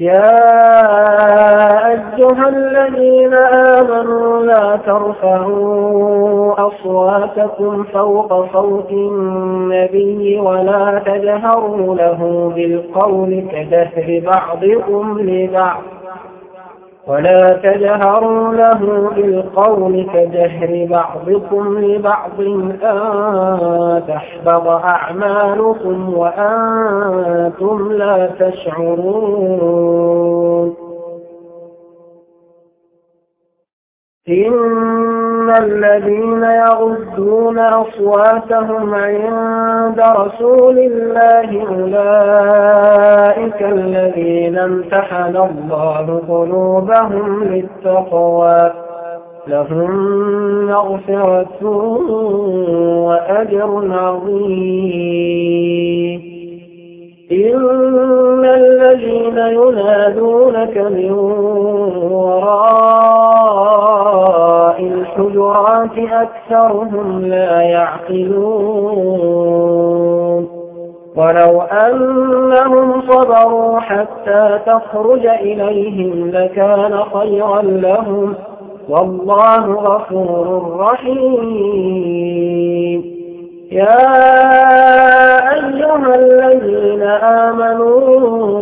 يا أيها الذين آمنوا لا ترفعوا أصواتكم فوق صوت النبي ولا تجهروا له بالقول كجهر بعضكم لبعض. ولا تجهروا له بالقول كجهر بعضكم لبعض أن تحبط أعمالكم وأنتم لا تشعرون. إن الذين يغضون أصواتهم عند رسول الله أولئك الذين امتحن الله قلوبهم للتقوى لهم مغفرة وأجر عظيم إن الذين ينادونك من وراء الحجرات أكثرهم لا يعقلون. ولو أنهم صبروا حتى تخرج إليهم لكان خيرا لهم. والله غفور رحيم. يا أيها الذين آمنوا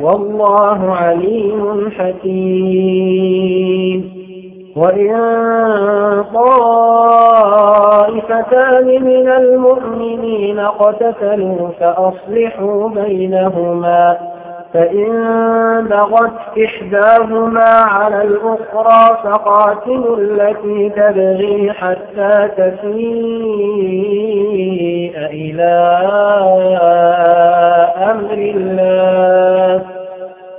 والله عليم حكيم. وإن طائفتان من المؤمنين قتتلوا فأصلحوا بينهما فإن بغت إحداهما على الأخرى فقاتلوا التي تبغي حتى تفيء إلى أمر الله.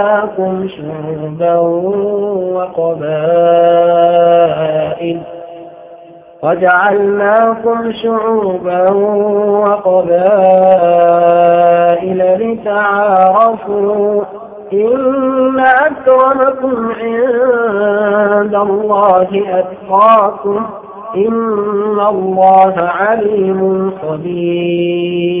وجعلناكم شعوبا وقبائل وجعلناكم شعوبا وقبائل لتعارفوا إن أكرمكم عند الله أتقاكم إن الله عليم خبير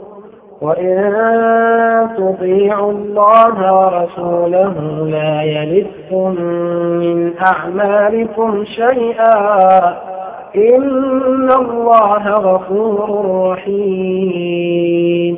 وإن تطيعوا الله ورسوله لا يلدكم من أعمالكم شيئا إن الله غفور رحيم